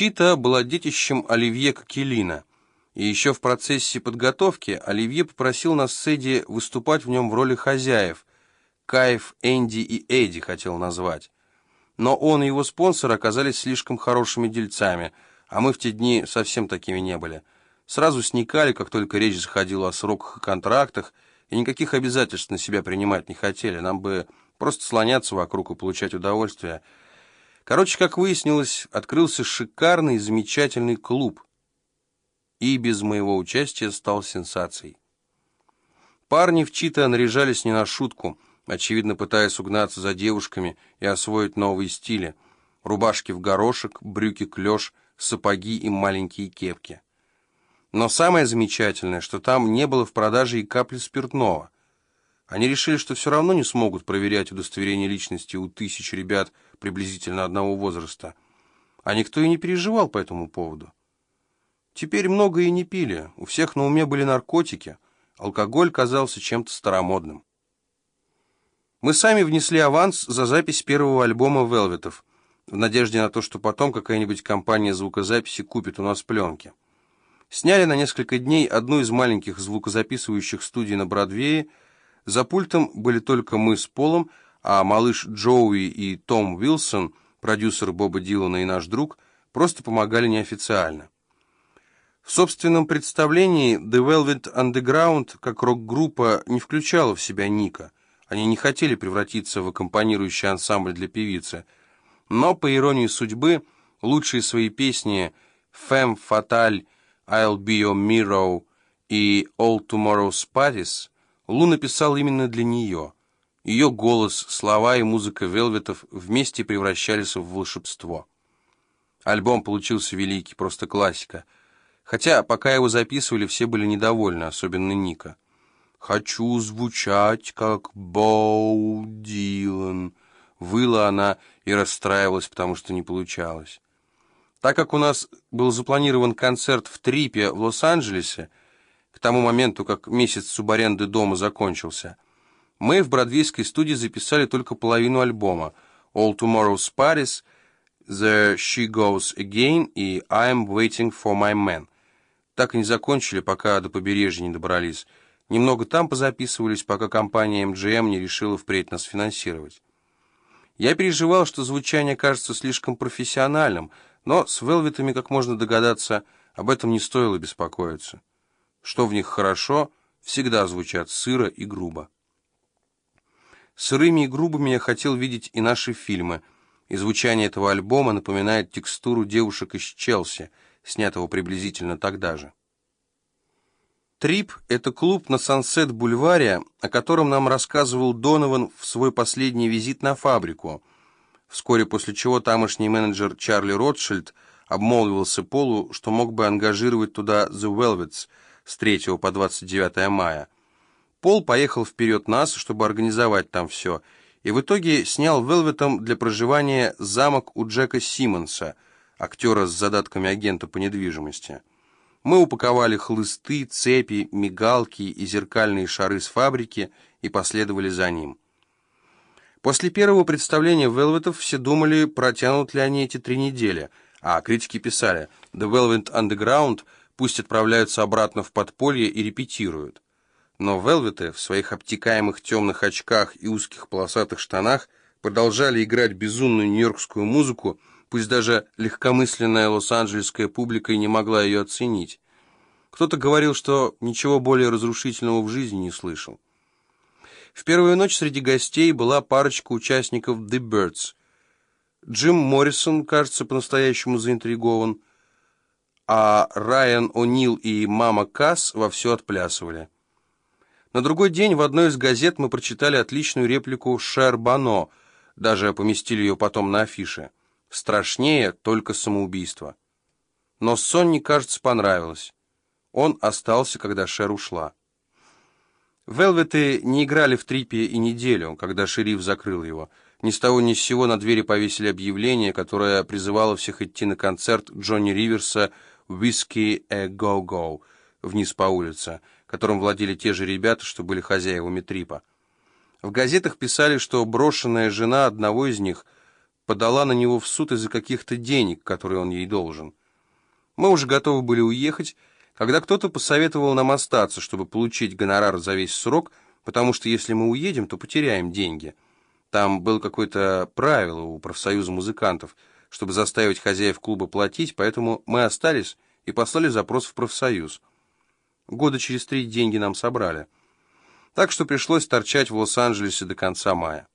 Чита была детищем Оливье Кокелина, и еще в процессе подготовки Оливье попросил нас с Эдди выступать в нем в роли хозяев. Кайф, Энди и Эдди хотел назвать. Но он и его спонсор оказались слишком хорошими дельцами, а мы в те дни совсем такими не были. Сразу сникали, как только речь заходила о сроках и контрактах, и никаких обязательств на себя принимать не хотели. Нам бы просто слоняться вокруг и получать удовольствие. Короче, как выяснилось, открылся шикарный, замечательный клуб. И без моего участия стал сенсацией. Парни в Чита наряжались не на шутку, очевидно пытаясь угнаться за девушками и освоить новые стили. Рубашки в горошек, брюки клеш, сапоги и маленькие кепки. Но самое замечательное, что там не было в продаже и капли спиртного. Они решили, что все равно не смогут проверять удостоверение личности у тысяч ребят приблизительно одного возраста. А никто и не переживал по этому поводу. Теперь много и не пили, у всех на уме были наркотики, алкоголь казался чем-то старомодным. Мы сами внесли аванс за запись первого альбома «Велветов», в надежде на то, что потом какая-нибудь компания звукозаписи купит у нас пленки. Сняли на несколько дней одну из маленьких звукозаписывающих студий на Бродвее. За пультом были только мы с Полом, а малыш Джоуи и Том Уилсон, продюсер Боба Дилана и наш друг, просто помогали неофициально. В собственном представлении The Velvet Underground как рок-группа не включала в себя Ника. Они не хотели превратиться в аккомпанирующий ансамбль для певицы. Но, по иронии судьбы, лучшие свои песни «Femme Fatale» I'll Be Your Mirror и All Tomorrow's Parties Лу написал именно для нее. Ее голос, слова и музыка Велветов вместе превращались в волшебство. Альбом получился великий, просто классика. Хотя, пока его записывали, все были недовольны, особенно Ника. «Хочу звучать, как Боу Дилан», — выла она и расстраивалась, потому что не получалось. Так как у нас был запланирован концерт в Трипе в Лос-Анджелесе, к тому моменту, как месяц субаренды дома закончился, мы в бродвейской студии записали только половину альбома «All Tomorrow's Paris», «The She Goes Again» и «I'm Waiting for My Man». Так и не закончили, пока до побережья не добрались. Немного там позаписывались, пока компания MGM не решила впредь нас финансировать. Я переживал, что звучание кажется слишком профессиональным – но с велветами, как можно догадаться, об этом не стоило беспокоиться. Что в них хорошо, всегда звучат сыро и грубо. Сырыми и грубыми я хотел видеть и наши фильмы, и звучание этого альбома напоминает текстуру девушек из Челси, снятого приблизительно тогда же. «Трип» — это клуб на Сансет-бульваре, о котором нам рассказывал Донован в свой последний визит на фабрику — вскоре после чего тамошний менеджер Чарли Ротшильд обмолвился Полу, что мог бы ангажировать туда The Velvets с 3 по 29 мая. Пол поехал вперед нас, чтобы организовать там все, и в итоге снял Велветом для проживания замок у Джека Симмонса, актера с задатками агента по недвижимости. Мы упаковали хлысты, цепи, мигалки и зеркальные шары с фабрики и последовали за ним. После первого представления Велветов все думали, протянут ли они эти три недели, а критики писали «The Velvet Underground пусть отправляются обратно в подполье и репетируют». Но Велветы в своих обтекаемых темных очках и узких полосатых штанах продолжали играть безумную нью-йоркскую музыку, пусть даже легкомысленная лос-анджелесская публика и не могла ее оценить. Кто-то говорил, что ничего более разрушительного в жизни не слышал. В первую ночь среди гостей была парочка участников The Birds. Джим Моррисон, кажется, по-настоящему заинтригован, а Райан О'Нил и мама Касс вовсю отплясывали. На другой день в одной из газет мы прочитали отличную реплику Шер Бано, даже поместили ее потом на афише. «Страшнее только самоубийство». Но Сонни, кажется, понравилось. Он остался, когда Шер ушла. Велветы не играли в трипе и неделю, когда шериф закрыл его. Ни с того ни с сего на двери повесили объявление, которое призывало всех идти на концерт Джонни Риверса «Whiskey a Go-Go» вниз по улице, которым владели те же ребята, что были хозяевами трипа. В газетах писали, что брошенная жена одного из них подала на него в суд из-за каких-то денег, которые он ей должен. Мы уже готовы были уехать, когда кто-то посоветовал нам остаться, чтобы получить гонорар за весь срок, потому что если мы уедем, то потеряем деньги. Там было какое-то правило у профсоюза музыкантов, чтобы заставить хозяев клуба платить, поэтому мы остались и послали запрос в профсоюз. Года через три деньги нам собрали. Так что пришлось торчать в Лос-Анджелесе до конца мая.